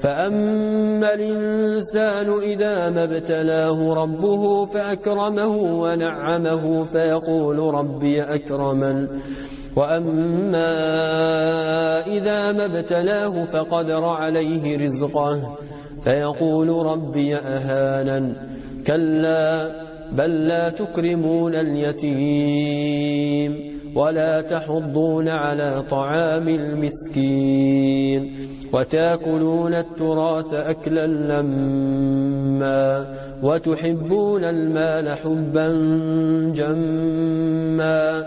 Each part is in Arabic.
فأما الإنسان إذا ما ابتلاه ربه فأكرمه ونعمه فيقول ربي أكرمن. وأما إذا ما ابتلاه فقدر عليه رزقه فيقول ربي أهانا كلا بل لا تكرمون اليتيم. ولا تحضون على طعام المسكين وتاكلون التراث أكلا لما وتحبون المال حبا جما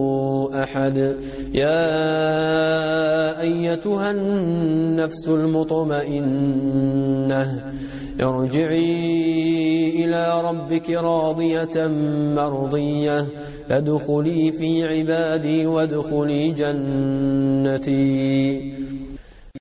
أحد. يا أيتها النفس المطمئنة ارجعي إلى ربك راضية مرضية. فادخلي في عبادي وادخلي جنتي.